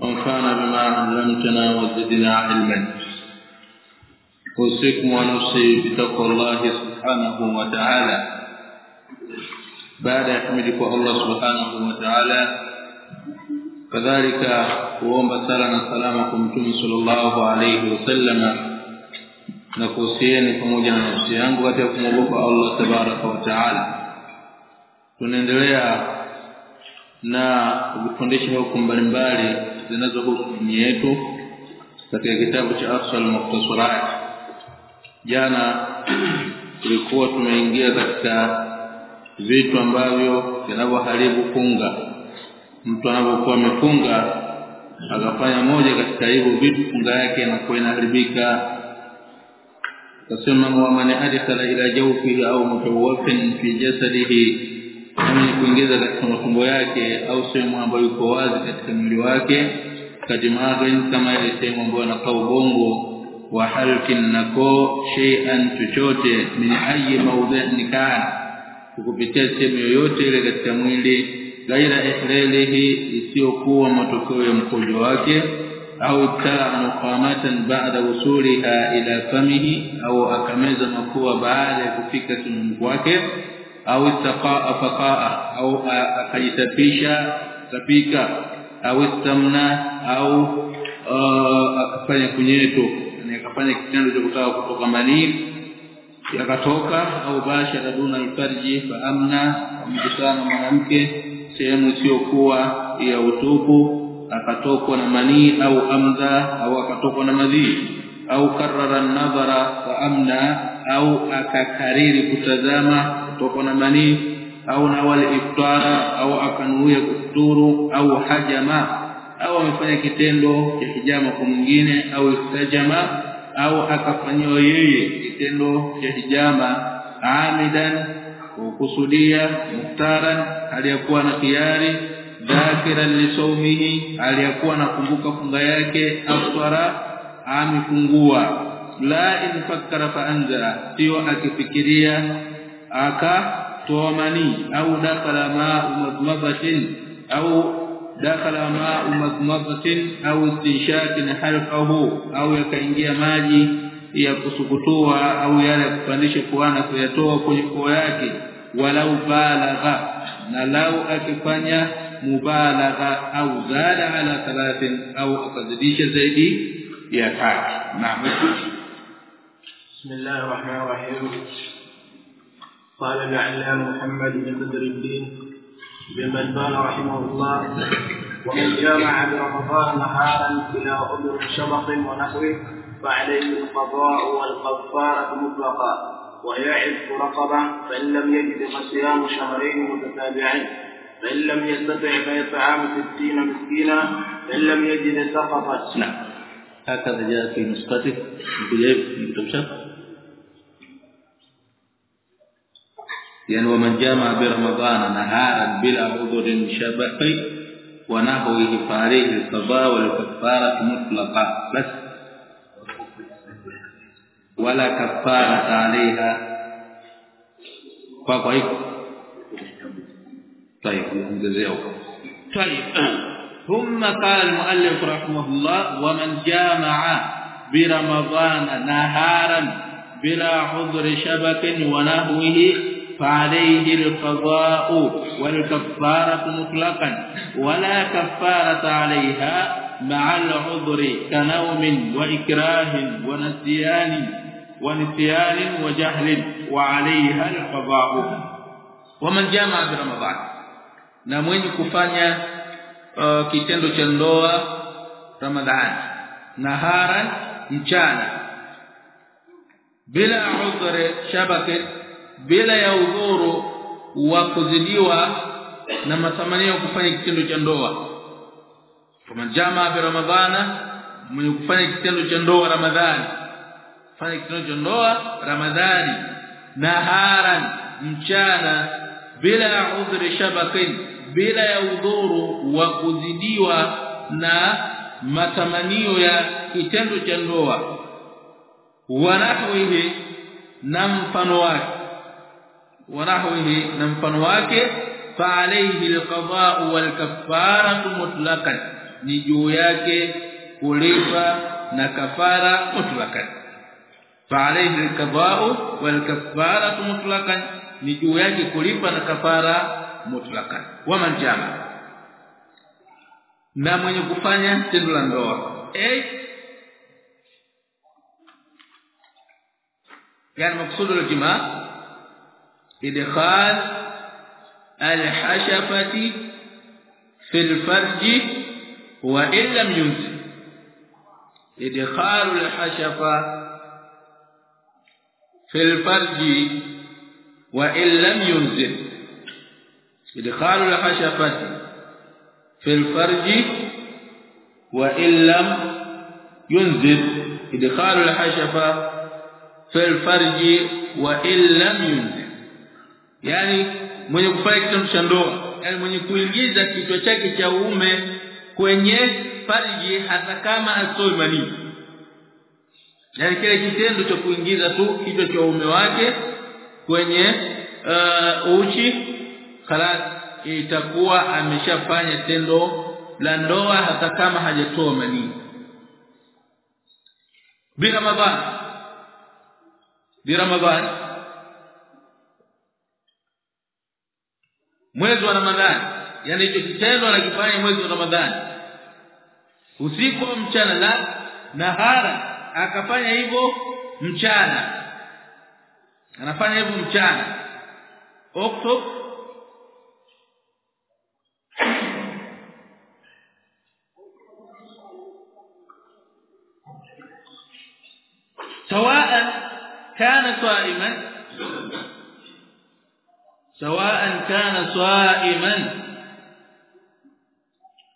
وانفعنا بما علمتنا وزدنا علما. أوصيكم ونفسي بتقوى الله سبحانه وتعالى. بعد أحمدك الله سبحانه وتعالى كذلك وهم بسالنا سلامكم كم صلى الله عليه وسلم. nakusieni pamoja na nafsi yangu katika kumwogopa Allah tabaraka wa taala na kufundisha hukumu mbalimbali zinazohusu dini yetu katika kitabu cha Afsal Mukhtasarat jana tulikuwa tumeingia katika vitu ambavyo vinavyoharibu funga. Mtu anapokuwa amefunga akafanya moja katika hivyo vitu funga yake inakuwa inaharibika. Kasema wa man ila jawfihi au mutawafin fi jasadihi mwenye kuingiza katika matumbo yake au sehemu ambayo iko wazi katika mwili wake kadimaghin kama ile sehemu ambayo anakaa ubongo wa halkin nako shay'an chochote min ayi mawdhi'in kan kupitia sehemu yoyote ile katika mwili ghaira ihlalihi isiyokuwa matokeo ya mkojo wake au taa muqamatan ba'da wusuliha ila famihi au akameza makuwa baada ya kufika kinywani kwake au istaqaa faqaa au akajitapisha tapika au istamna au akafanya kunyeto. Akafanya kitendo cha kutaka kutoka manii yakatoka au bashara duna alfarji fa amna mkutana mwanamke sehemu isiyokuwa ya utupu akatokwa na manii au amdha au akatokwa na madhi. Au karara nadhara fa amna au akakariri kutazama kutokwa na manii au na wal iftara au akanuia kufuturu au hajama au amefanya kitendo cha hijama kwa mwingine au istajama au akafanyiwa yeye kitendo cha hijama amidan kukusudia muftaran aliyakuwa na khiari dhakiran lisawmihi aliyakuwa nakumbuka funga yake afsara amifungua la in fakkara fa anza sio akifikiria akatoa mani au dakala ma madmabatin au dakala ma madmabatin au istinshakin halqahu au yakaingia maji ya kusukutua au yale ya kupandisha kuana kuyatoa kwenye koo yake walau balagha na lau akifanya mubalagha au zada ala thalathin au akazidisha zaidi ya tatu naam بسم الله الرحمن الرحيم قال العلام محمد بن بدر الدين بن بدان رحمه الله ومن جامع برمضان نهارا إلى عذر شبق ونحوه فعليه القضاء والكفاره مطلقا ويعف رقبة فإن لم يجد فصيام شهرين متتابعين فإن لم يستطع فيطعام ستين مسكينا فإن لم يجد سقطت. نعم. هكذا جاء في نسختك بجيب يعني ومن جامع برمضان نهارا بلا عذر شبق ونحوه فعليه القضاء والكفاره مطلقا بس ولا كفاره عليها hivyo طيب طيب ثم قال المؤلف رحمه الله ومن جامع برمضان نهارا بلا عذر شبك ونحوه فعليه القضاء والكفارة مطلقا ولا كفارة عليها مع العذر كنوم وإكراه ونسيان ونسيان وجهل وعليها القضاء. ومن جامع برمضان na mwenye kufanya uh, kitendo cha ndoa ramadhani naharan mchana bila ya udhuru wa kuzidiwa na matamanio kufanya kitendo cha ndoa. Kama jamaa bi ramadhana mwenye kufanya kitendo cha ndoa ramadhani. Fanya kitendo cha ndoa ramadhani. Naharan mchana bila ya udhuru shabakin bila ya udhuru wa kuzidiwa na matamanio ya kitendo cha ndoa. Wanahwihi na mfano wake wanahwihi na mfano wake fa alayhi alqada wal kafaratu mutlaqan ni juu yake kulipa na kafara mutlaqan fa alayhi alqada wal kafaratu mutlaqan ni juu yake kulipa na kafara mutlaqan wa man jama na mwenye kufanya tendo la ndoa eh يعني مقصود الجماع إدخال الحشفة في الفرج وإن لم ينزل. إدخال الحشفة في الفرج وإن لم ينزل. إدخال الحشفة في الفرج وإن لم ينزل. إدخال الحشفة في الفرج وإن لم ينزل. Yani mwenye kufanya kitendo cha ndoa. Yani mwenye kuingiza kichwa chake cha uume kwenye farji hata kama asoi manii yani kile kitendo cha kuingiza tu kichwa cha uume wake kwenye uh, uchi khalas itakuwa ameshafanya tendo la ndoa hata kama hajatoa manii bi ramadhan bi ramadhan mwezi wa ramadhani yani hicho kitendo anakifanya mwezi wa ramadhani usiku au mchana la nahara akafanya hivyo mchana anafanya hivyo mchana oktob سواء كان صائما سواء كان صائما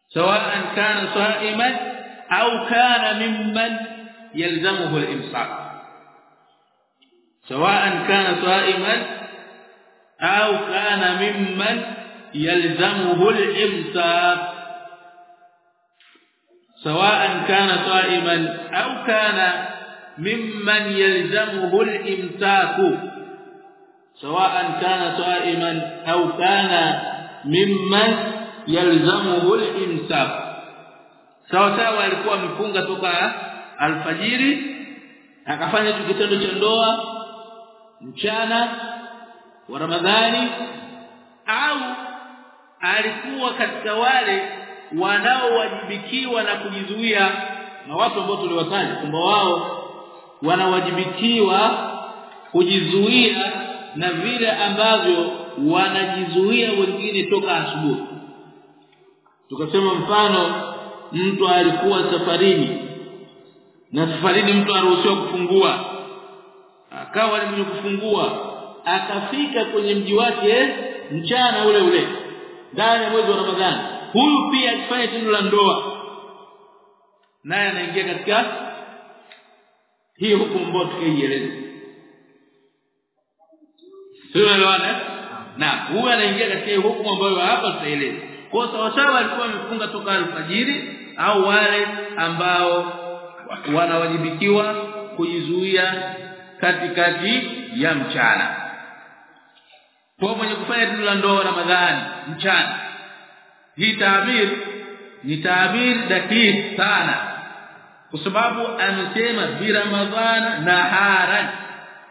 سواء كان صائما أو كان ممن يلزمه الإمساك. سواء كان صائما أو كان ممن يلزمه الإمساك. سواء كان صائما أو كان ممن يلزمه الإمساك. سواء كان صائما او كان ممن يلزمه الامساك sawa sawa alikuwa amefunga toka alfajiri akafanya kitendo cha ndoa mchana wa Ramadhani au alikuwa katika wale wanaowajibikiwa na kujizuia na watu ambao tuliwataja kwamba wao wanawajibikiwa kujizuia na vile ambavyo wanajizuia wengine toka asubuhi. Tukasema mfano mtu alikuwa safarini na safarini mtu aruhusiwa kufungua. Akawa mwenye kufungua akafika kwenye mji wake mchana ule ule ndani ya mwezi wa Ramadhani. Huyu pia akifanya tendo la ndoa naye anaingia katika hii hukumu ambayo tukaieleza Tunaelewana? Na huyu anaingia katika hukumu ambayo hapa tutaeleza. Kwa sawa sawa alikuwa amefunga toka alfajiri au wale ambao wanawajibikiwa kujizuia katikati ya mchana. Kwa mwenye kufanya tendo la ndoa Ramadhani mchana. Hii taabir ni taabir dakiki sana. Kwa sababu amesema bi Ramadhana naharan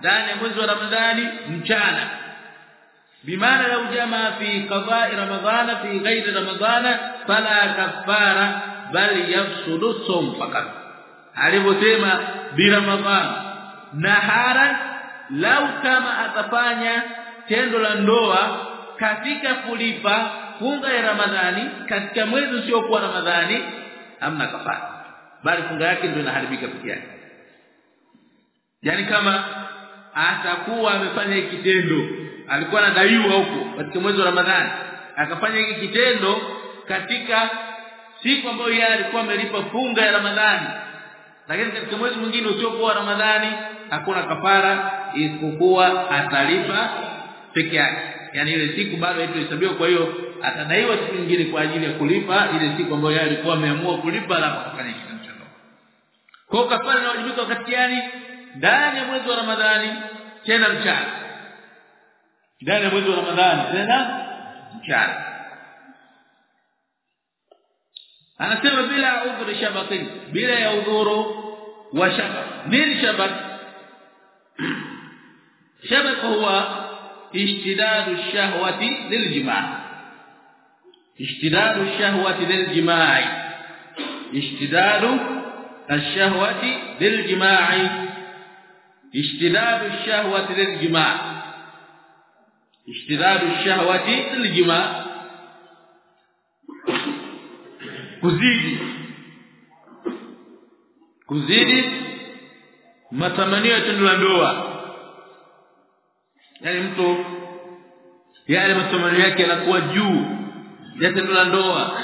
ndani ya mwezi wa Ramadhani mchana. Bimaana lau jamaa fi qada'i ramadhana fi ghairi ramadhana fala kafara bal yafsudu sum fakat alivyosema bi ramadhana nahara lau kama atafanya tendo la ndoa katika kulipa funga ya ramadhani katika mwezi usiokuwa ramadhani amna kafara bali funga yake ndio inaharibika pekee yake. Yani kama atakuwa amefanya hiki kitendo. Alikuwa anadaiwa huko katika mwezi wa Ramadhani. Akafanya hiki kitendo katika siku ambayo yeye alikuwa amelipa funga ya Ramadhani. Lakini katika mwezi mwingine usiokuwa Ramadhani hakuna kafara isipokuwa atalipa peke yake. Yani ile siku bado haitohesabiwa kwa hiyo atadaiwa siku nyingine kwa ajili ya kulipa ile siku ambayo yeye alikuwa ameamua kulipa alafu akafanya kitendo kwa kafara inawajibika wakati gani ndani ya mwezi wa Ramadhani tena mchana ndani ya mwezi wa Ramadhani tena mchana anasema bila udhuru shabatin bila ya udhuru wa shabak nini shabak shabak huwa اشتداد الشهوة للجماع اشتداد الشهوة للجماع اشتداد الشهوة للجماع ishtidadu shahwati liljima ishtidadu shahwati liljima kuzidi. Kuzidi matamanio ya tendo la ndoa. Yani mtu yale matamanio yake yanakuwa juu ya tendo la ndoa.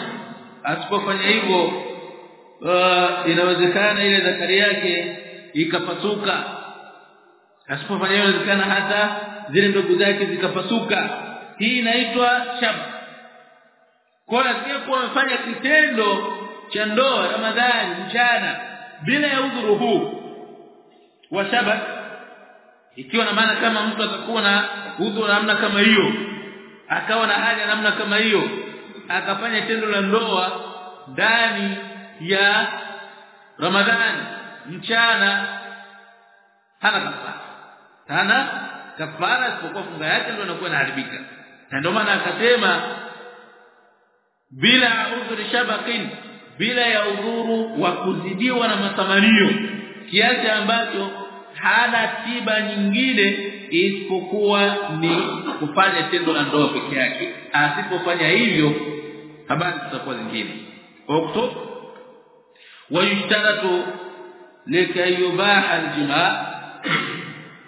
Asipofanya hivyo uh, inawezekana ile zakari yake ikapasuka asipofanya inawezekana hata zile ndogo zake zikapasuka. Hii inaitwa shab. Kwa nasikia kuwa amefanya kitendo cha ndoa Ramadhani mchana bila ya udhuru huu wa shabat ikiwa na maana kama mtu atakuwa na udhuru namna kama hiyo akawa na hali namna kama hiyo akafanya tendo la ndoa ndani ya Ramadhani mchana hana kafara hana kafara isipokuwa funga yake ndio inakuwa inaharibika. Na ndio maana akasema bila udhuri shabakin bila ya udhuru wa kuzidiwa na matamanio kiasi ambacho hana tiba nyingine isipokuwa ni kufanya tendo la ndoa peke yake. Asipofanya hivyo habari zitakuwa zingine. Ukto wayushtaratu likayubaha aljimaa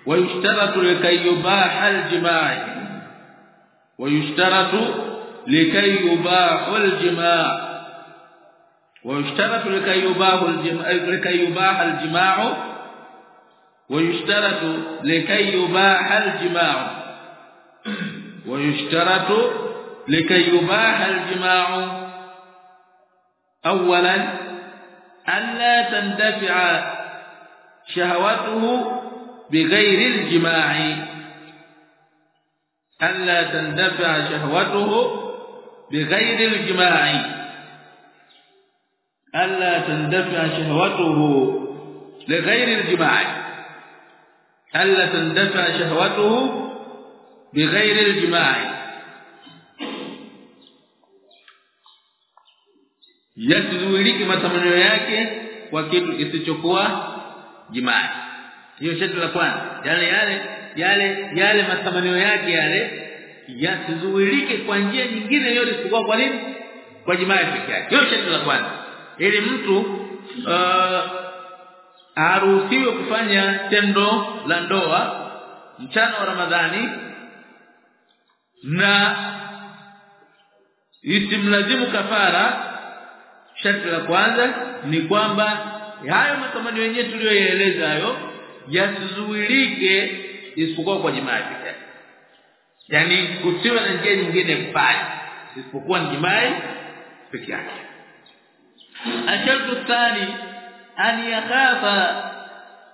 ويشترط لكي يباح الجماع. ويشترط لكي يباح الجماع. ويشترط لكي يباح الجماع لكي يباح الجماع. ويشترط لكي يباح الجماع. ويشترط لكي يباح الجماع. اولا الا تندفع شهوته بغير الجماع. ألا تندفع شهوته بغير الجماع. ألا تندفع شهوته لغير الجماع. ألا تندفع شهوته بغير الجماع. yasizuiliki matamanio yake kwa kitu kisichokuwa hiyo sharti la kwanza. Yale yale yale yale matamanio yake yale yasizuilike kwa njia nyingine yote isipokuwa kwa nini? Kwa jimaa pekee yake. Hiyo sharti la kwanza. Ili mtu uh, aruhusiwe kufanya tendo la ndoa mchana wa Ramadhani na isimlazimu kafara sharti la kwanza ni kwamba hayo matamanio yenyewe tuliyoyaeleza hayo yasizuilike isipokuwa kwa jimaa pekee yani kusiwe na njia nyingine mbaya isipokuwa ni jimaa pekee yake. Ashartu thani an yakhafa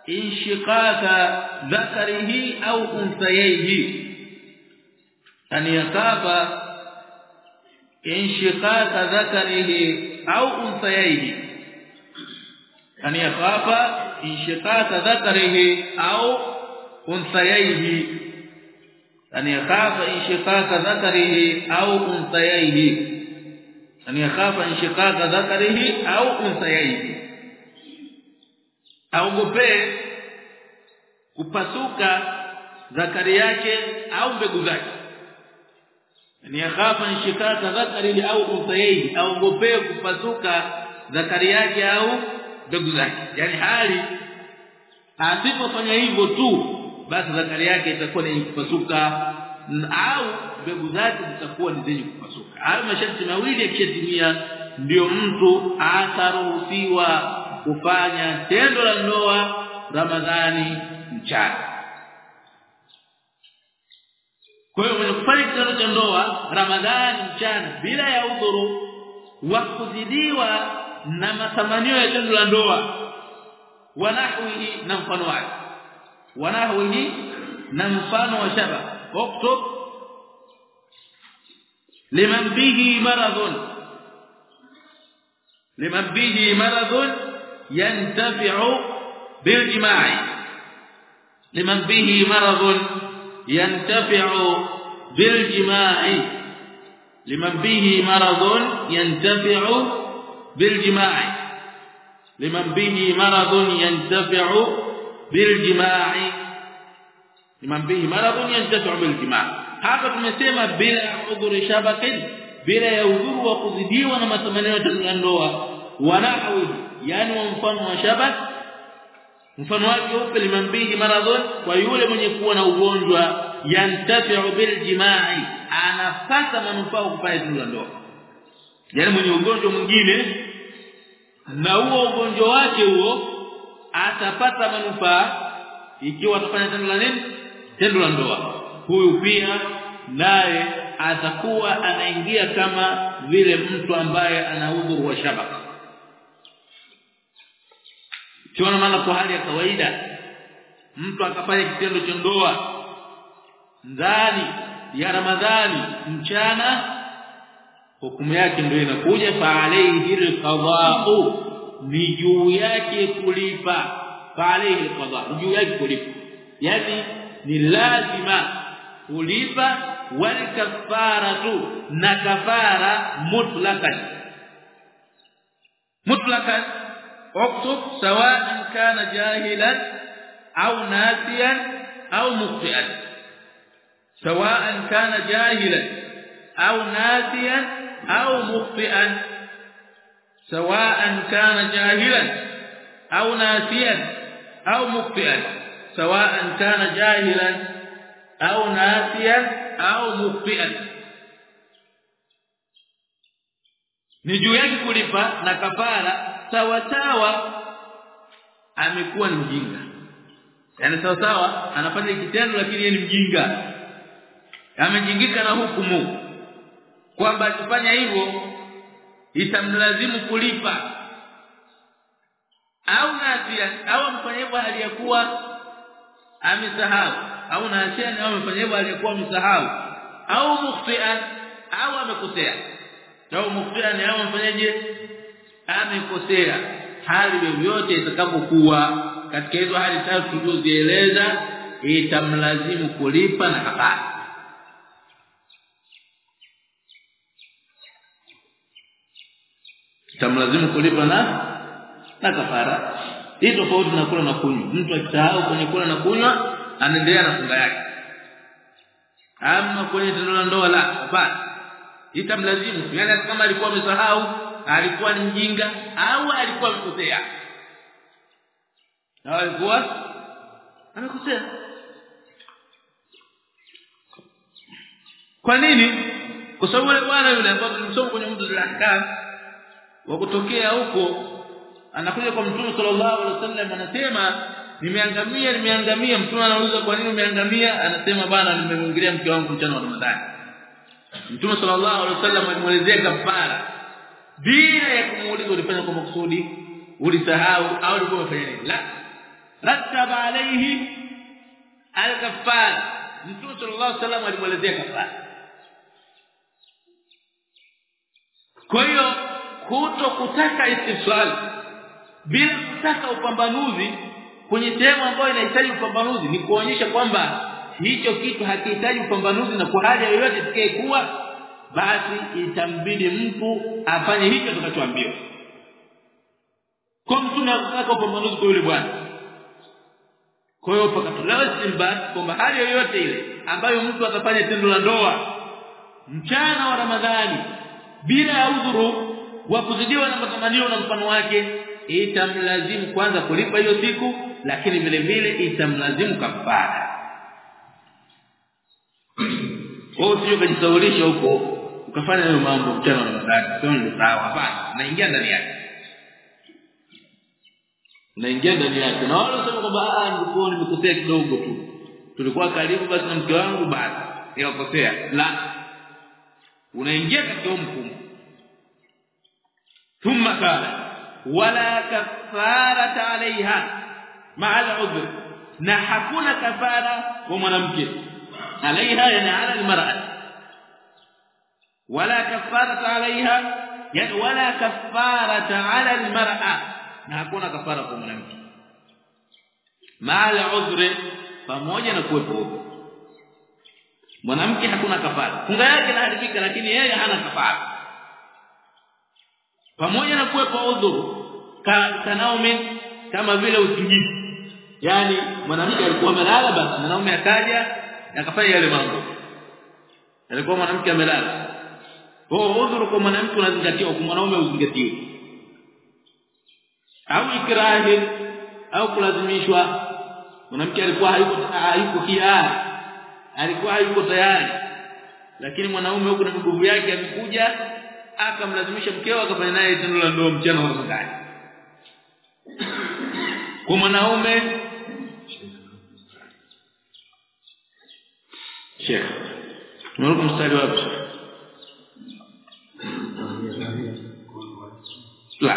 inshiqaka dhakarihi au unsayhi an yakhafa inshiqaka dhakarihi au unsayhi an yakhafa inshiqaqa dhakarihi au unthayaihi. An yakhafa inshiqaqa dhakarihi au unthayaihi. An yakhafa inshiqaqa dhakarihi au unthayaihi. Aogopee kupasuka zakari yake au mbegu zake. Ni yakhafa inshikaka zakari au unsayyi aogopee kupasuka zakari yake au mbegu zake. Yani hali asipofanya hivyo tu basi zakari yake itakuwa ni kupasuka. Au mbegu zake zitakuwa ni zenye kupasuka. Hayo masharti mawili yakishatimia ndio mtu ataruhusiwa kufanya tendo la ndoa Ramadhani mchana. Kwa hiyo mwenye kufanya kitendo cha ndoa Ramadhani mchana bila ya udhuru wa kuzidiwa na matamanio ya tendo la ndoa wanahwihi na mfano wake wanahwihi na mfano wa shaba uktub liman bihi maradun liman bihi maradun yantafi'u bil jima'i liman bihi maradun yantafi'u bil jima'i liman bihi maradun yantafi'u bil لمن به مرض ينتفع بالجماع. لمن به مرض ينتفع بالجماع. Hapa tumesema bila udhuri shabakin bila ya udhuru wa kuzidiwa na matamanio ya ndoa wanahu yani wa mfano wa shabak mfano wake upe liman bihi maradun kwa yule mwenye kuwa na ugonjwa yantafi'u bil jima'i anapata manufaa la ndoa. Yani mwenye ugonjwa mwingine na huo ugonjwa wake huo atapata manufaa ikiwa atafanya tendo la nini? Tendo la ndoa. Huyu pia naye atakuwa anaingia kama vile mtu ambaye ana udhuru wa shabaka kiona maana kwa hali ya kawaida mtu akafanya kitendo cha ndoa ndani ya Ramadhani mchana hukumu yake ndio inakuja fa alayhi alqada'u ni juu yake kulipa fa alayhi alqada' juu yake kulipa yani ni lazima kulipa wal kafaratu na kafara mutlaqan mutlaqan اكتب سواء كان جاهلا أو ناسيا أو مخطئا سواء كان جاهلا أو ناسيا au mukhtian sawa'an kana jahilan au nasiyan au mukhtian sawa'an kana jahilan au nasiyan au mukhtian ni juu yake kulipa na kafara sawa sawa amekuwa ni mjinga. Yani sawa sawa anafanya kitendo lakini yeye ni mjinga. Amejingika na hukumu kwamba akifanya hivyo itamlazimu kulipa. Au nasia au amfanya hivyo aliyakuwa amesahau. Au nasia au amefanya hivyo aliyakuwa amesahau. Au mukhtian au amekosea. Au mukhtian au amfanyaje amekosea. Hali yoyote itakapokuwa katika hizo hali tatu tulizoeleza itamlazimu kulipa na kafara itamlazimu kulipa na na kafara. Hii tofauti na kula na kunywa. Mtu akisahau kwenye kula na kunywa anaendelea na funga yake. Ama kwenye tendo la ndoa la hapana. Itamlazimu yani kama alikuwa amesahau alikuwa ni mjinga au alikuwa amekosea. Na alikuwa amekosea. Kwa nini? Kwa sababu yule bwana yule ambaye tulimsoma kwenye mtu wa ahkam wa kutokea huko anakuja kwa mtume sallallahu alaihi wasallam anasema nimeangamia nimeangamia. Mtume anauliza kwa nini umeangamia? Anasema bana nimemwingilia mke wangu mchana wa Ramadhani. Mtume sallallahu alaihi wasallam alimuelezea kafara. Bila ya kumuuliza ulifanya kwa makusudi ulisahau au ulikuwa umefanya nini? La. Rattaba alayhi al-kaffara. Mtume sallallahu alaihi wasallam alimuelezea kafara. Kwa hiyo kuto kutaka istifsal bila kutaka upambanuzi. Kwenye sehemu ambayo inahitaji upambanuzi ni kuonyesha kwamba hicho kitu hakihitaji upambanuzi na kwa hali yoyote itakayekuwa basi itambidi mtu afanye hicho tunachoambiwa kwa mtu anataka upambanuzi kwa yule bwana. Kwa hiyo pakatolewa istinbat kwamba hali yoyote ile ambayo mtu atafanya tendo la ndoa mchana wa Ramadhani bila udhuru wa kuzidiwa na matamanio na mfano wake itamlazimu kwanza kulipa hiyo siku lakini vile vile itamlazimu kafara. Kwa hiyo kujisaulisha huko ukafanya hayo mambo mchana na ndani sio ni sawa hapana. Naingia ndani yake. Naingia ndani yake. Na wale wasema kwamba ah nilikuwa nimekosea kidogo tu. Tulikuwa karibu basi na mke wangu basi. Nikakosea. La. Unaingia katika mfumo ثم قال ولا كفارة عليها. مع العذر نحكون كفارة ومرامك عليها يعني على المرأة. ولا كفارة عليها يعني ولا كفارة على المرأة. نحكون كفارة ومرامك مع العذر pamoja na kuepo mwanamke حكون كفارة. funga yake inaharibika lakini yeye hana kafara pamoja na kuwepo udhuru ka kama vile usingizi yani mwanamke alikuwa amelala basi mwanaume akaja akafanya yale mambo. Alikuwa mwanamke amelala. Kwa udhuru kwa mwanamke unazingatiwa kwa mwanaume uzingatiwe. Au ikrahi au kulazimishwa. Mwanamke alikuwa hayuko hayuko hiari alikuwa hayuko tayari. Lakini mwanaume huko na nguvu yake amekuja akamlazimisha mkeo akafanya naye tendo la ndoa mchana wa ndani kwa mwanaume Sheikh Tunaruka mstari wapi? La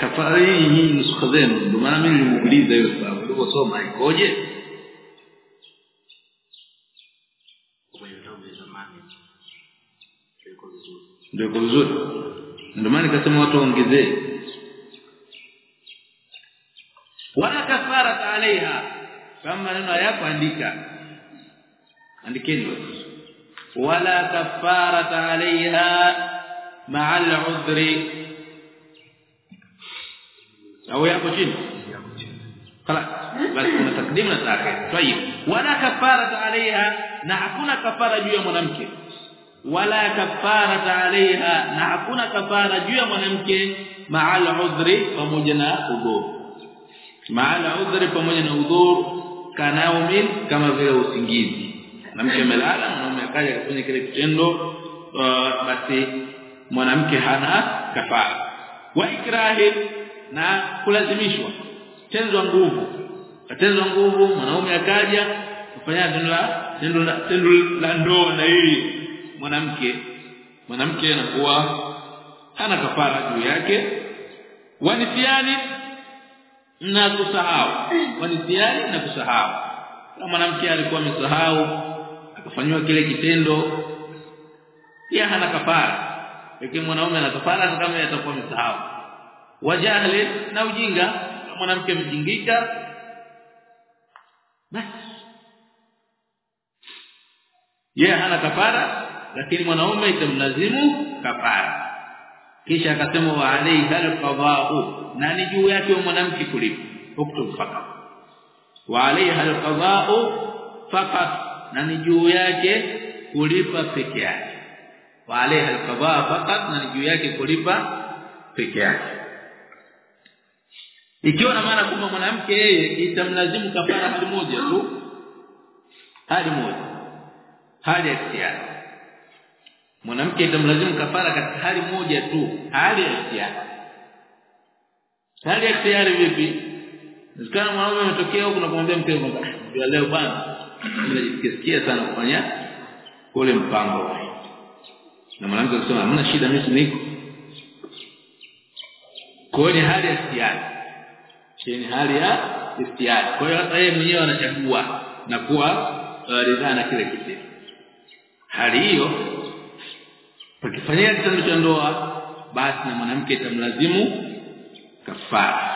kafara hii nusuka zenu. Ndio maana mimi nilimuuliza hiyo sababu ndio soma ikoje ndio kwa vizuri ndio maana nikasema watu waongezee wala kafara alaiha kama maneno yako andika andikeni wala kafara alaiha ma'a al-'udhri au yako chini خلاص basi kuna takdim na ta'khir tayib wala kafara alaiha na hakuna kafara juu ya mwanamke wala kafara alaiha. Na hakuna kafara juu ya mwanamke. Ma'al udhri pamoja na udhur ma'al udhri pamoja na udhur kanaumin kama vile usingizi. Mwanamke amelala mwanaume akaja kufanya kile kitendo basi mwanamke hana kafara. Wa ikrahi na kulazimishwa. Tendo nguvu. Tendo nguvu mwanaume akaja kufanya tendo la tendo la ndoa na yeye mwanamke mwanamke anakuwa hana kafara juu yake. Wanisiani na kusahau. Wanisiani na kusahau. Kama mwanamke alikuwa amesahau akafanywa kile kitendo pia hana kafara. Lakini mwanaume ana kafara kama atakuwa amesahau. Wajahli na ujinga. Mwanamke mjingika basi. Yeye hana kafara lakini mwanaume itamlazimu kafara. Kisha akasema wa alayha alqada'u na ni juu yake mwanamke kulipa uktub fakat wa alayha alqada'u fakat na ni juu yake kulipa peke yake. Wa alayha alqada'u fakat na ni juu yake kulipa peke yake. Ikiwa na maana kwamba mwanamke yeye itamlazimu kafara hali moja tu hali moja hadi ya mwanamke itamlazimu kafara katika hali moja tu hali ya ikhtiyari hali ya ikhtiyari vipi? Nisikana mwanaume ametokea huko na kumwambia mkeo kwamba ndio leo bwana. Unajisikia sana kufanya ule mpango. Na mwanamke akasema hamna shida mimi niko. Kwa ni hali ya ikhtiyari ni hali ya ikhtiyari kwa hiyo hata yeye mwenyewe anachagua na kuwa ridhaa na kile kitu. Hali hiyo ukifanyia kitendo cha ndoa basi na mwanamke itamlazimu kafara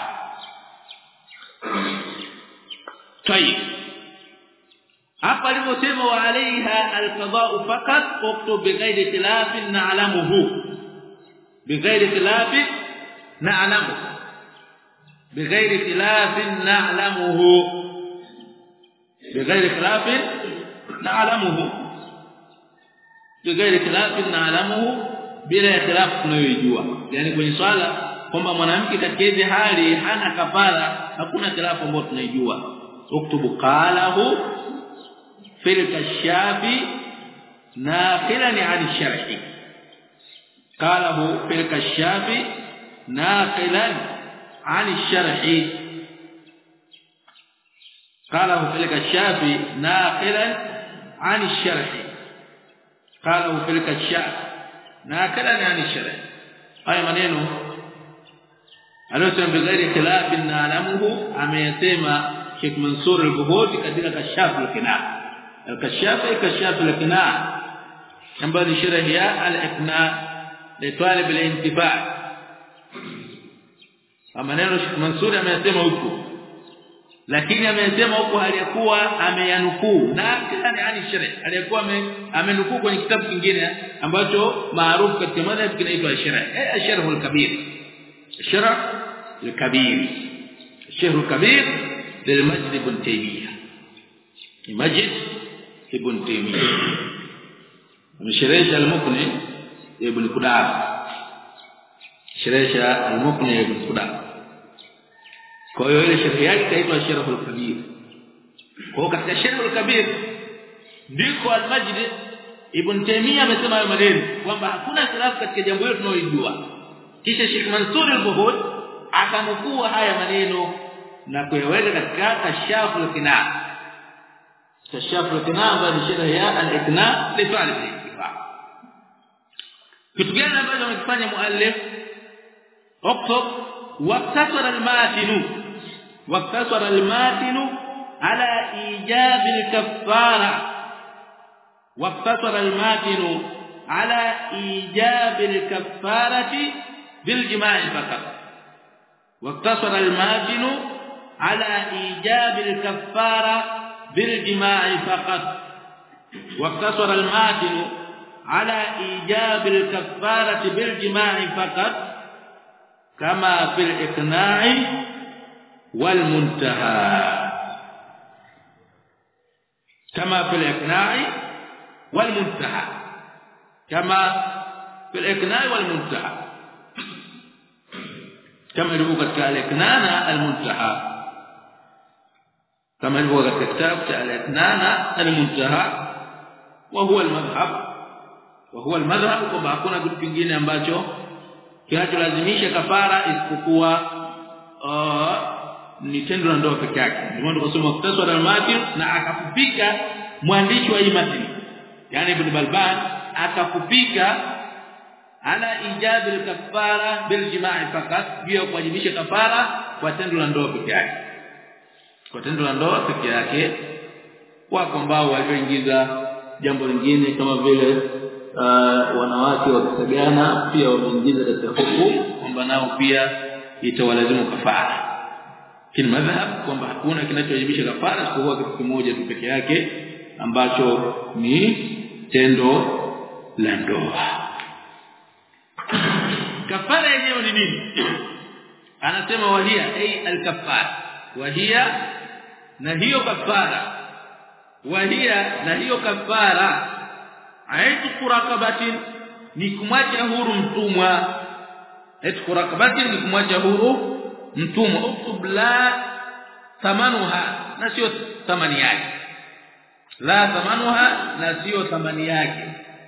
tayib hapa aliposema wa alaiha alqada'u faqat uktub bighairi khilafin na'lamuhu bighairi khilafin na'lamuhu bighairi khilafin na'lamuhu bighairi khilafin na'lamuhu bighayri khilafin na'lamuhu bila ya khilaf tunayojua yani kwenye swala kwamba mwanamke katika hizi hali hana kafara hakuna khilafu ambao tunaijua. Uktubu qalahu fil kashafi naqilan an sharhi qalahu fil kashafi naqilan an sharhi qalahu fil kashafi naqilan ani sharhi qala upeleka shar na akala nani shar haya maneno aliyosema bighairi khilafin na alamuhu ameyasema Sheikh Mansur al-Buhoti katika kashaf al-Qina al-Kashaf kashaf al-Qina ambayo ni sharh ya al-Iqna li talib al-intifa. Maneno Sheikh Mansur ameyasema huko lakini amesema huko aliyekuwa ameyanukuu na yani sharia aliyekuwa amenukuu kwenye kitabu kingine ambacho maarufu katika madhhabi kinaitwa sharia eh sharh al-kabir sharh al-kabir sharh al-kabir للمجد ابن تيميه المجد ابن تيميه مشريش المقني ابن قدام شريش المقني ابن قدام kwa hiyo ile sheria yake inaitwa Sharhul Kabir kwa hiyo katika Sharhul Kabir ndiko al-Majd Ibn Taymiyyah amesema hayo maneno kwamba hakuna khilafu katika jambo hilo tunalojua kisha Sheikh Mansur al-Buhud akanukuu haya maneno na kuyaweka katika Kashaful Qina Kashaful Qina ambayo ni sheria ya al-Iqna li talib kitu gani ambacho amekifanya muallif اكتب واقتصر الماتن واقتصر الماتن على إيجاب الكفارة. واقتصر الماتن على إيجاب الكفارة بالجماع فقط. واقتصر الماتن على إيجاب الكفارة بالجماع فقط. واقتصر الماتن على إيجاب الكفارة بالجماع فقط. كما في الإقناع والمنتهى كما في الاقناع والمنتهى كما في الاقناع والمنتهى كما يقول katika الاقناع المنتهى كما يقول katika كتاب الاقناع المنتهى وهو المذهب وهو المذهب kwamba hakuna kitu kingine ambacho kinacholazimisha kafara isipokuwa uh, ni tendo la ndoa peke yake. Ndio maana tukasoma kutaswa al-mati na akakupika mwandishi wa imani yani ibn balban akakupika ala ijab al-kafara bil jima'i fakat hiyo kuwajibisha kafara kwa tendo la ndoa peke yake. Kwa tendo la ndoa peke yake wako ambao walioingiza jambo lingine kama vile uh, wanawake wakisagana pia wameingiza katika hukumu kwamba nao pia itawalazimu kafara kini madhhab kwamba hakuna kinachowajibisha kafara isipokuwa kitu kimoja tu peke yake ambacho ni tendo la ndoa. Kafara yenyewe ni nini? Anasema wahia ay al-kafara. Wahia na hiyo kafara. Wahia na hiyo kafara. Aitu rakabatin ni kumwacha huru mtumwa. Aitu rakabatin ni kumwacha huru mtumwa. Uktub la thamanuha na sio thamani yake. La thamanuha na sio thamani yake.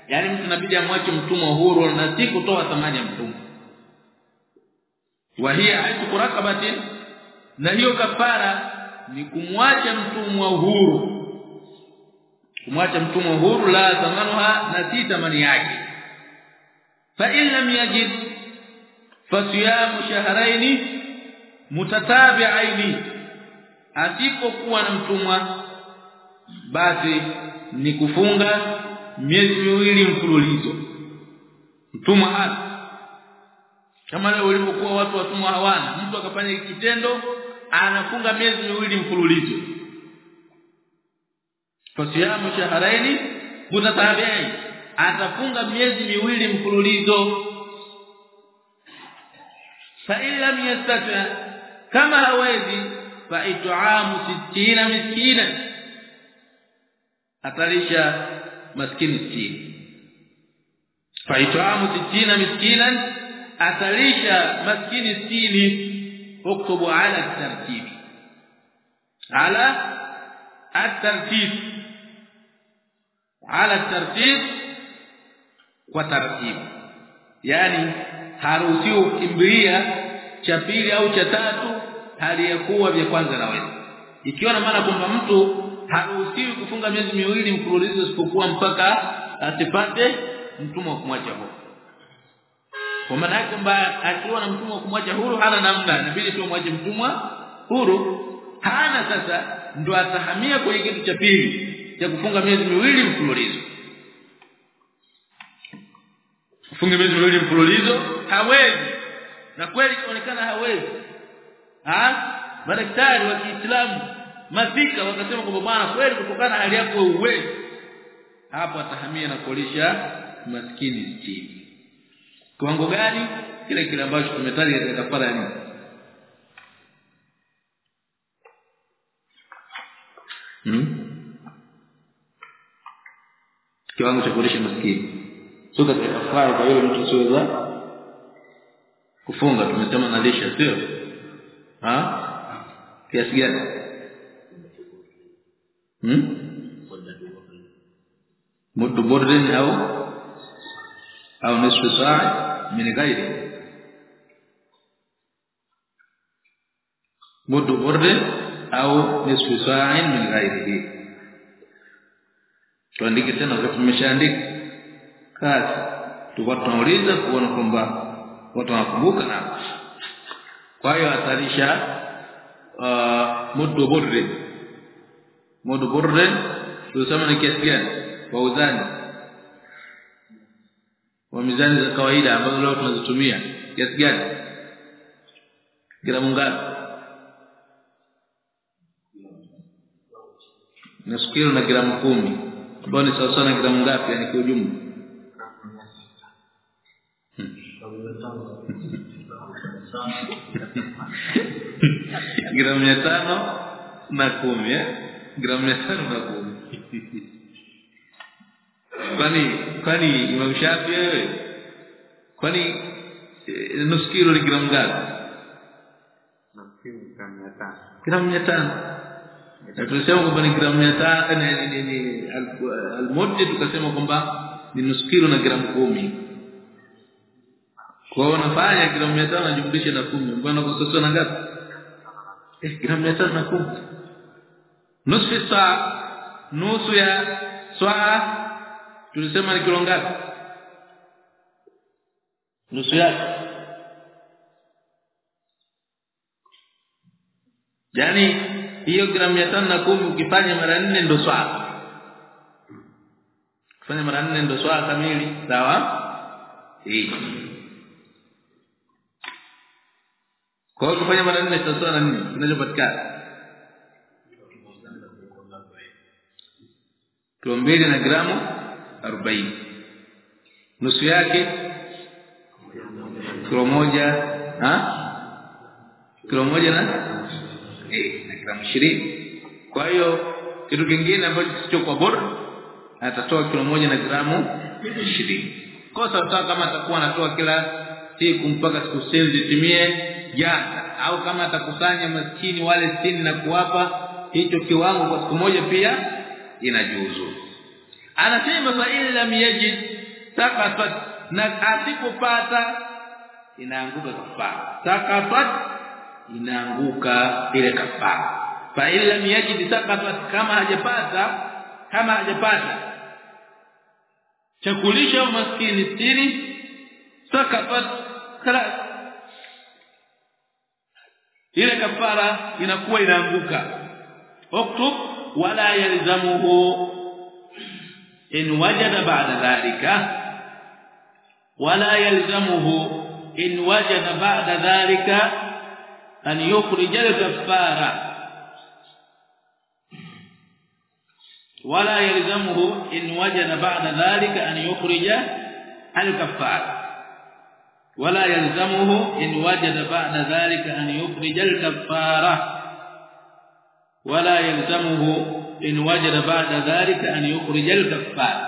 Yani mtu inabidi amwache mtumwa huru na si kutoa thamani ya mtumwa. Wa hiya aitu na hiyo kafara ni kumwacha mtumwa huru. Kumwacha mtumwa huru la thamanuha na si thamani yake. Fa in lam yajid fasiyamu shahrayn mutatabi'aini asipokuwa na mtumwa basi ni kufunga miezi miwili mfululizo. Mtumwa hata kama leo ulipokuwa watu watumwa hawana mtu akafanya kitendo anafunga miezi miwili mfululizo. Fasiyamu shahraini mutatabi'aini atafunga miezi miwili mfululizo. Fa in lam yastata kama hawezi fa it'amu 60 miskina atalisha maskini 60 fa it'amu 60 miskina atalisha maskini 60 uktubu ala tartib ala الترتيب على الترتيب kwa taratibu yani haruhusiwi kukimbilia cha pili au cha tatu aliyekuwa vya kwanza naweza ikiwa na maana kwamba mtu haruhusiwi kufunga miezi miwili mfululizo isipokuwa mpaka atipate mtumwa wa kumwacha huru kwa maana yake kwamba akiwa na mtumwa wa kumwacha huru hana namna inabidi tu mwache mtumwa huru. Hana sasa ndo atahamia kwenye kitu cha pili cha kufunga miezi miwili mfululizo. Kufunga miezi miwili mfululizo hawezi na kweli inaonekana hawezi. Ah madaktari wa Kiislamu masika wakasema kwamba bwana kweli kutokana na hali yako uwezi hapo atahamia na kulisha maskini chini kiwango gani? Kile kile ambacho tumetaja katika kafara ya nini? Hmm? kiwango cha kulisha maskini. Sio katika kafara kwa yule mtu siweza kufunga tumesema nalisha sio? Ha? Kiasi gani? Hmm? Mudu burdin au? Au nusu saa min ghairi. Mudu burdin au nusu saa min ghairihi. Tuandike tena kwa tumeshaandika. Kazi. Tulikuwa kuona kwamba watu wanakumbuka na kwa hiyo atarisha uh, mudu burri. Mudu burri tunasema ni kiasi gani? Kwa uzani. Wa mizani za kawaida ambazo leo tunazitumia. Kiasi gani? Gramu ngapi? Nusu kilo na gramu kumi. Ambayo ni sawa sana gramu ngapi yani kwa ujumla gramu mia tano na kumi eh? Gramu mia tano na kumi. Kwani kwani Imam Shafi wewe? Kwani e, nusu kilo ni gramu ngapi? Gramu mia tano. Tulisema kwamba ni gramu mia tano ni almuddi tukasema kwamba ni nusu kilo na gramu kumi kwa hiyo unafanya gramu 500 najumlisha na 10 mbona kwa na ngapi? Eh gramu 500 na 10 nusu saa nusu ya saa tulisema ni kilo ngapi? Nusu yake. Yani hiyo gramu 510 ukifanya mara 4 ndo swala kufanya mara 4 ndo swala kamili sawa? Eh kwa hiyo kufanya mara nne sawa na nini kinachopatikana kilo mbili na gramu 40 nusu yake kilo moja ha kilo moja na eh na gramu 20 kwa hiyo kitu kingine ambacho sio kwa bora atatoa kilo moja na gramu 20 kwa sababu kama atakuwa anatoa kila siku mpaka siku sales zitimie jana au kama atakusanya maskini wale sitini na kuwapa hicho kiwango kwa siku moja pia inajuzu. Anasema fa illa yajid saqatat na asipopata inaanguka kafara. Saqatat inaanguka ile kafara. Fa illa yajid saqatat kama hajapata kama hajapata chakulisha maskini sitini saqatat ile kafara inakuwa inaanguka. Uktub wala yalzamuhu. In wajada ba'da dhalika wala yalzamuhu. In wajada ba'da dhalika an yukhrij al-kaffara. Wala yalzamuhu. In wajada ba'da dhalika an yukhrij al-kaffara wala yalzamuhu in wajada ba'da dhalika an yukhrija al-kaffara. Wala yalzamuhu in wajada ba'da dhalika an yukhrija kaffara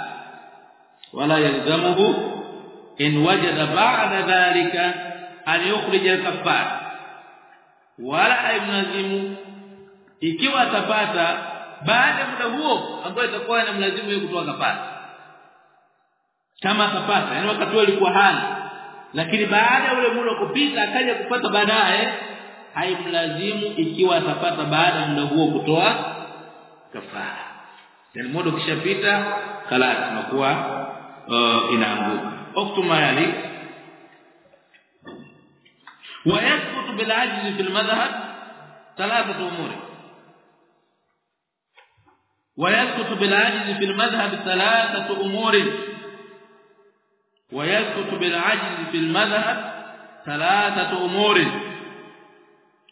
wala yalzamuhu in wajada ba'da dhalika an yukhrija kaffara wala aimlazimu ikiwa atapata baada muda huo ambayo itakuwa inamlazimu yeye kutoa kafara kama atapata yani wakati alikuwa lakini baada ya ule muda kupita akaja kupata baadaye haimlazimu ikiwa atapata baada ya muda huo kutoa kafara yani muda ukishapita khalas inakuwa uh, inaanguka uktuma yali ويسقط بالعجز في المذهب ثلاثه امور ويسقط بالعجز في المذهب ثلاثه امور ويسقط بالعجز في المذهب ثلاثة أمور.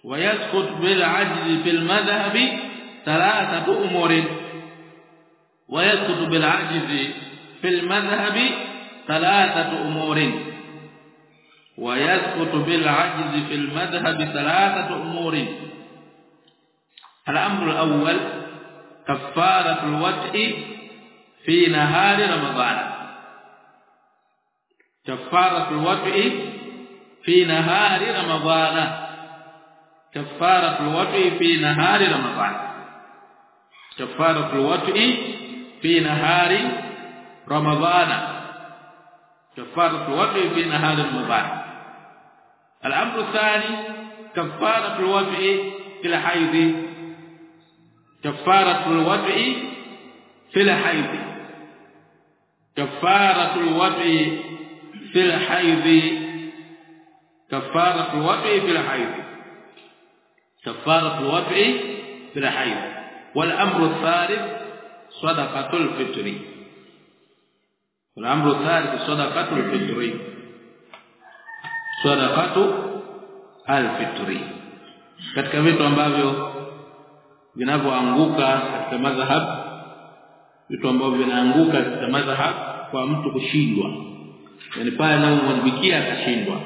ويسقط بالعجز في المذهب ثلاثة أمور. ويسقط بالعجز في المذهب ثلاثة أمور. ويسقط بالعجز في المذهب ثلاثة أمور. الأمر الأول كفارة الوتء في نهار رمضان. كفارة الوتء في نهار رمضان. كفارة الوتء في نهار رمضان. كفارة الوتء في نهار رمضان. كفارة الوتء في نهار رمضان. الأمر الثاني كفارة الوتء في الحيض. كفارة الوتء في الحيض. كفارة fil haidhi kafaratu wad'i fil haidhi. Kafaratu wad'i fil haidhi. Wal amru thalith sadaqatul fitri. Wal amru thalith sadaqatul fitri. Sadaqatu al-fitri katika vitu ambavyo vinavyoanguka katika madhahab vitu ambavyo vinaanguka katika madhahab kwa mtu kushindwa yani pale anamwajibikia akashindwa.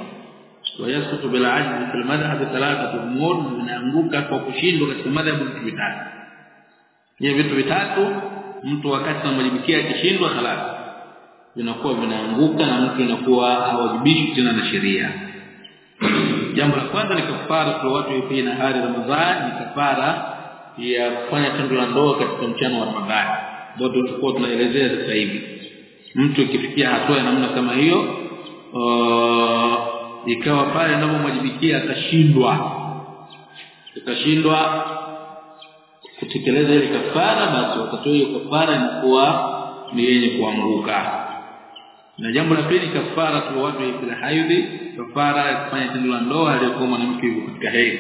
Wayasqutu bil ajzi fil madhhab thalathatu umur inaanguka kwa kushindwa katika madhhabu vitu vitatu. Ni vitu vitatu mtu wakati anamwajibikia akishindwa halasi vinakuwa vinaanguka na mtu inakuwa hawajibishwi tena na sheria. Jambo la kwanza ni kafara kwa watu wengi na hali ramadhani ni kafara ya kufanya tendo la ndoa katika mchana wa ramadhani. Ndio tulikuwa tunaelezea sasa hivi mtu ikifikia hatua ya namna kama hiyo uh, ikawa pale anapomwajibikia atashindwa. Atashindwa kutekeleza ile kafara basi wakati hiyo kafara inakuwa ni yenye kuanguka. Na jambo la pili kafara tu watu bila haidhi kafara ya kufanya tendo la ndoa aliyokuwa mwanamke yuko katika hedhi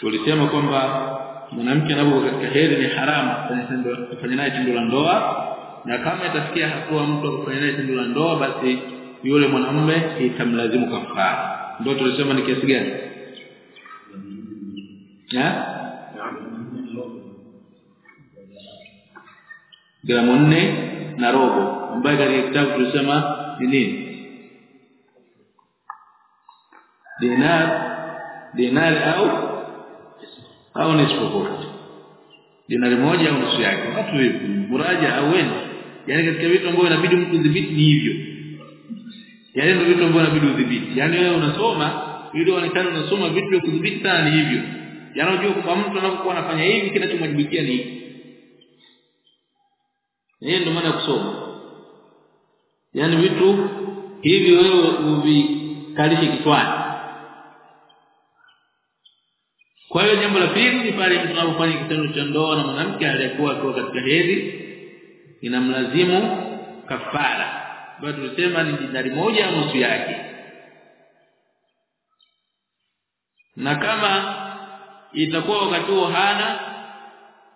tulisema kwamba mwanamke anapokuwa katika hedhi ni haramu kufanya naye tendo la ndoa na kama itafikia hatua mtu akufanya naye tendo la ndoa basi yule mwanamume itamlazimu kafara ndio tulisema ni kiasi gani? Ya? Gramu nne na robo. Ambaye katika kitabu tulisema ni nini? Dinar dinar au au nisfu dinari moja au nusu yake. Watu hivi muraja au wewe yani katika vitu ambavyo inabidi mtu udhibiti ni hivyo. Yale ndio vitu ambavyo inabidi udhibiti. Yani wewe unasoma ili uonekane unasoma vitu vya kudhibiti sana ni hivyo. Yani unajua kwa mtu anapokuwa anafanya hivi kinachomwajibikia ni hivi yeye ndio maana kusoma. Yani vitu hivi wewe uvikalishe kichwani. Kwa hiyo jambo la pili ni pale mtu anapofanya kitendo cha ndoa na mwanamke aliyekuwa akiwa katika hedhi inamlazimu kafara. Bado tulisema ni dinari moja nusu yake. Na kama itakuwa wakati huo hana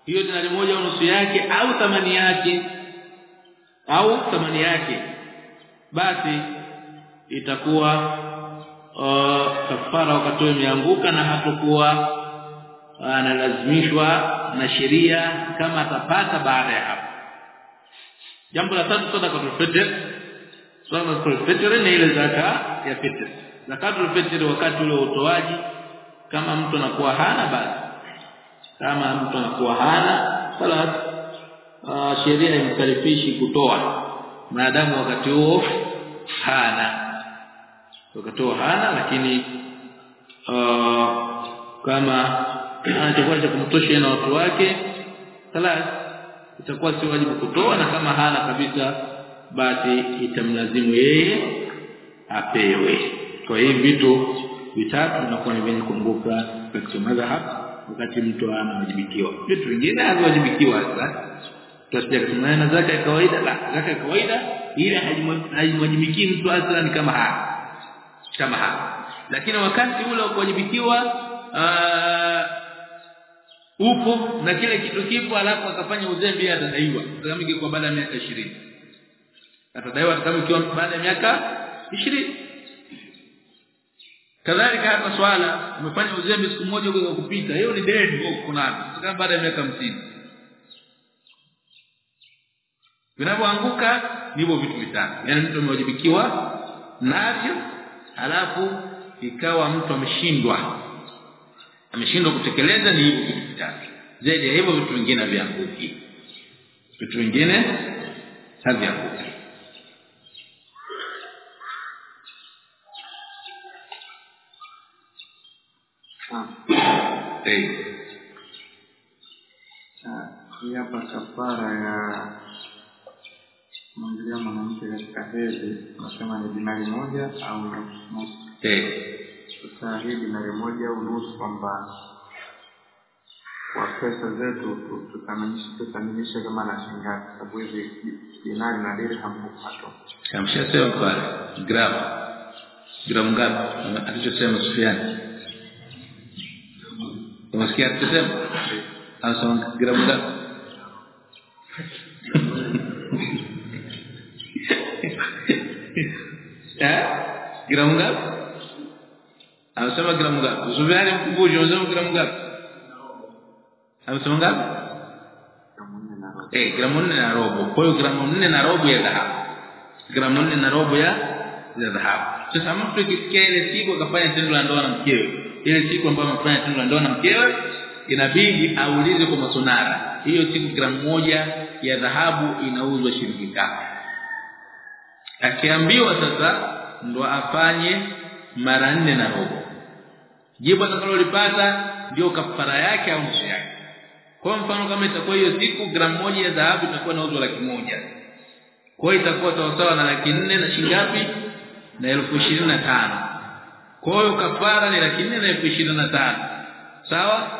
hiyo dinari moja nusu yake au thamani yake au thamani yake basi itakuwa uh, kafara wakati imeanguka na hatakuwa analazimishwa na sheria kama atapata baada ya hapo jambo la tatu sadaqatul fitr sadaqatul fitr ni ile zaka ya fitr zakatul fitr wakati ule utoaji kama mtu anakuwa hana basi kama mtu anakuwa hana salat uh, sheria imkarifishi kutoa. Maadamu wakati huo hana. Wakati huo hana lakini uh, kama anachokuwa cha kumtosha na watu wake salat itakuwa si wajibu kutoa na kama hana kabisa basi itamlazimu yeye apewe. Kwa hivi vitu vitatu vinakuwa ni vyenye kumbuka katika madhahab wakati mtu anawajibikiwa vitu vingine haviwajibikiwa sasa. Tutasema kama na zaka ya kawaida la zaka ya kawaida ile haimwajibiki mtu aslan kama haya kama haya lakini wakati ule wa kuwajibikiwa upo na kile kitu kipo alafu akafanya uzembe atadaiwa kama kwa baada ya miaka 20 atadaiwa kama ikiwa baada ya miaka 20 kadhalika hapa swala umefanya uzembe siku moja kwa kupita. Hiyo ni deni kwa kuna kama baada ya miaka 50 vinapoanguka ndivyo vitu vitano yani mtu amewajibikiwa navyo halafu ikawa mtu ameshindwa ameshindwa kutekeleza ni hivyo vitu vitatu zaidi ya hivyo vitu vingine havianguki. Vitu vingine havianguki. Eh hii hapa kafara ya mwanamke katika hedhi nasema ni dinari moja au nusu eh hili na moja au nusu kwamba kwa pesa zetu tuthaminishe kama na shingapi sababu hizi dinari na dirham hupato kamshasema pale gramu gramu ngapi? Alichosema Sufyan. Unasikia alichosema? Anasema gramu ngapi? Eh? Gramu ngapi anasema gramu ngapi Sufyan mkumbushe anasema gramu ngapi anasema ngapi? Eh gramu 4 na robo. Kwa hiyo gramu 4 na robo ya dhahabu. Gramu 4 na robo ya ya dhahabu. Sasa mtu ikisikia ile siku akafanya tendo la ndoa na mkewe ile siku ambayo amefanya tendo la ndoa na mkewe inabidi aulize kwa masonara hiyo siku gramu moja ya dhahabu inauzwa shilingi ngapi? Akiambiwa sasa ndo afanye mara nne na robo jibu atakalolipata ndio kafara yake au nusu yake. Kwa mfano kama itakuwa hiyo siku gramu moja ya dhahabu itakuwa inauzwa laki moja. Kwa hiyo itakuwa sawa na laki nne na shingapi na elfu ishirini na tano. Kwa hiyo kafara ni laki nne na elfu ishirini na tano. Sawa?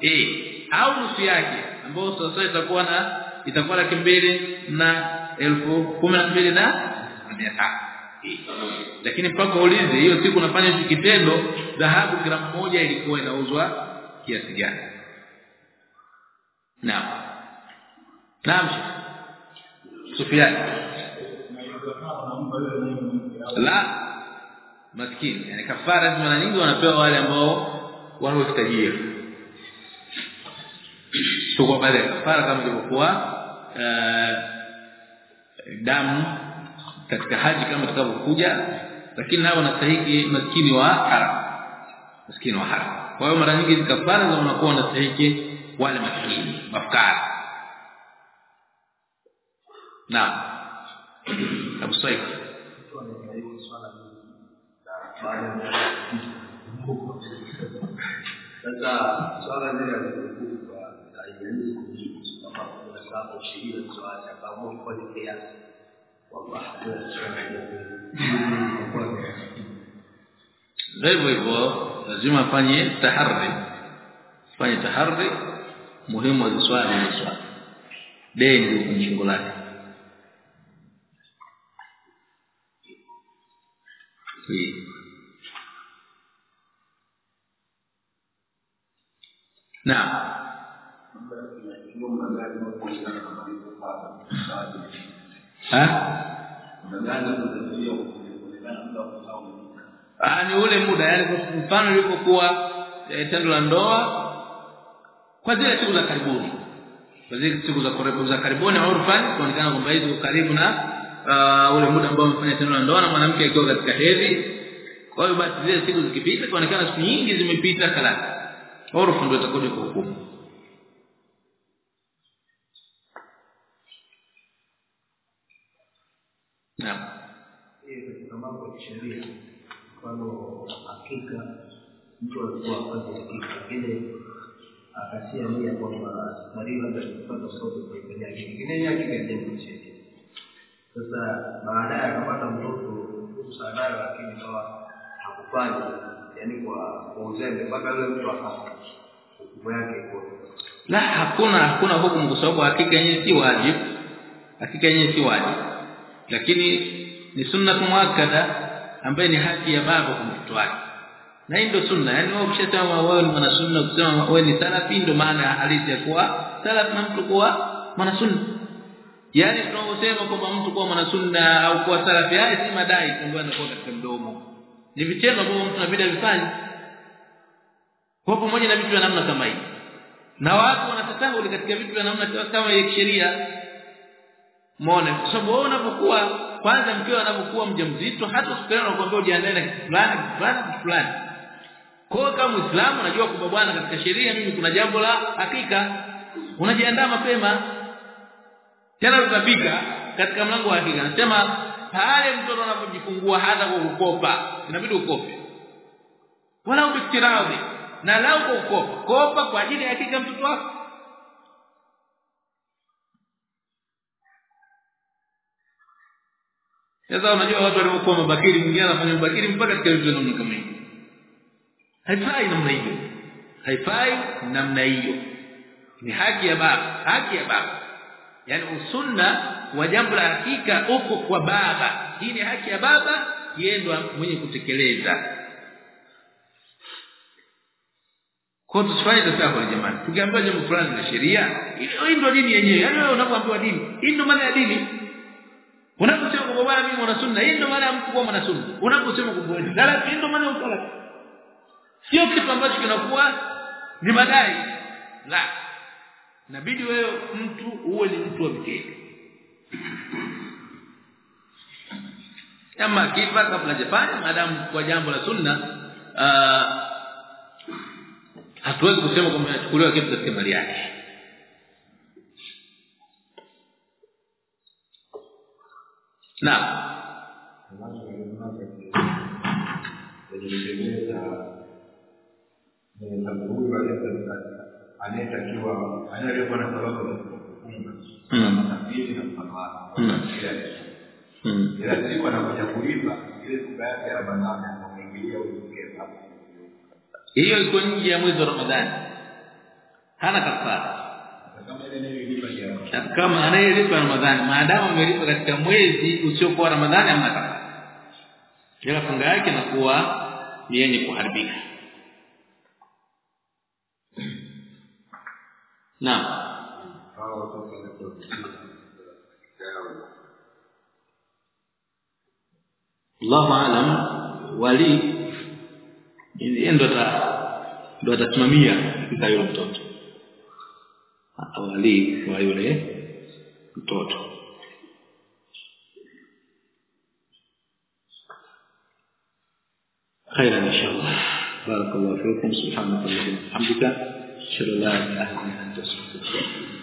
Eh au nusu yake ambayo sawasawa itakuwa na itakuwa laki mbili na elfu kumi na mbili na mia tano lakini mpaka ulize hiyo siku unafanya hicho kitendo dhahabu gramu moja ilikuwa inauzwa kiasi gani? Naam. Naam Sufyan. La. Maskini. Yani kafara mara nyingi wanapewa wale ambao wanaohitajia. Tuko ya kafara kama ilivyokuwa damu katika haji kama tutakapokuja lakini nao wanastahili maskini wa haram. Maskini wa haram. Kwa hiyo mara nyingi kafara za wanakuwa wanastahili wale maskini mafukara. Naam. Abu Said sasa swala lile alikuwa haiwezi kujibu kuna sababu sheria swala sababu kwa kiasi hivyo lazima afanye tahari fanye taharri muhimu aziswali ni swali. Deni kwenye shingo lake. Naam. Ah ni ule muda yani kwa mfano ilipokuwa e, tendo la ndoa kwa zile siku za karibuni. Kwa zile siku za karibuni za karibuni urfan kuonekana kwamba hizo karibu na uh, ule muda ambao amefanya tendo la ndoa na mwanamke akiwa katika hedhi. Kwa hiyo basi zile siku zikipita kuonekana siku nyingi zimepita kalaka Urfu ndio itakuja kuhukumu. Naam. katika mambo ya kisheria. Mfano hakika mtu alikuwa afanye hakika. Lakini nia kwamba safari labda sote sheria sasa baadaye akapata mtoto fursa nayo lakini kawa hakufanya. Yani kwa kwa uzembe. Mpaka yule mtu akafa hukumu yake iko. La hakuna hakuna hukumu kwa sababu hakika yenyewe si wajibu. Hakika yenyewe si wajibu lakini ni sunna muakkada ambaye ni haki ya baba kwa mtoto wake. Na hii ndio sunna. Yani wewe ukishatamwa wewe ni mwana sunna kusema wewe ni salafi ndio maana halisi ya kuwa salaf na mtu kuwa mwana sunna yani tunaposema kwamba mtu kuwa mwana sunna au kuwa salafi haya si madai kwamba anakuwa katika mdomo. Ni vitendo ambavyo mtu anabidi avifanye. Kwa pamoja na vitu vya namna kama hii na watu wanatatahuli katika vitu vya namna kama ya kisheria muone kwa sababu wewe unapokuwa kwanza mkeo anapokuwa mjamzito hata hospitali anakuambia ujiandae na kitu fulani fulani fulani. Kwa kama muislamu unajua kwamba bwana katika sheria mimi kuna jambo la hakika. Unajiandaa mapema. Tena utapika katika mlango wa hakika. Nasema pale mtoto anapojifungua hata kwa kukopa inabidi ukope. Wala ubikirawi na lao kwa kukopa. Kopa kwa ajili ya hakika mtoto wako sasa unajua watu waliokuwa mabakiri mwingine anafanya mabakiri mpaka katika vitu namna kama hiyo. Haifai namna hiyo. Haifai namna hiyo. Ni haki ya baba haki ya baba. Yani usunna wa jambo la hakika uko kwa baba. Hii ni haki ya baba kiendwa mwenye kutekeleza. Kwa tusifanye tasahuli jamani. Tukiambiwa jambo fulani la sheria hii ndio dini yenyewe. Yani wewe unapoambiwa dini hii ndio maana ya dini unaposema kwamba bwana mimi mwana sunna hii ndio maana ya mtu kuwa mwana sunna unaposema kwamba wewe dalala ndio maana ya salafi sio kitu ambacho kinakuwa ni madai. La inabidi wewe mtu uwe ni mtu wa vitendo. Kama kifa kabla hajafanya maadamu kwa jambo la sunna hatuwezi kusema kwamba inachukuliwa kitu katika mali yake naam. Anayetakiwa anayekuwa na sababu za kufunga msafiri na mfano wake ila siku anakuja kulipa ile funga yake ya Ramadhani anaingilia hiyo iko nje ya mwezi wa Ramadhani. Hana kafara kama anayelipa Ramadhani maadamu amelipa katika mwezi usiokuwa Ramadhani hamna kafara kila funga yake inakuwa ni yenye kuharibika. Na Allahu aalam wali ndio atasimamia katika yule mtoto Ah, wali wa yule mtoto خيرا ان شاء الله بارك الله فيكم سبحانك اللهم وبحمدك اشهد ان لا اله الا انت استغفرك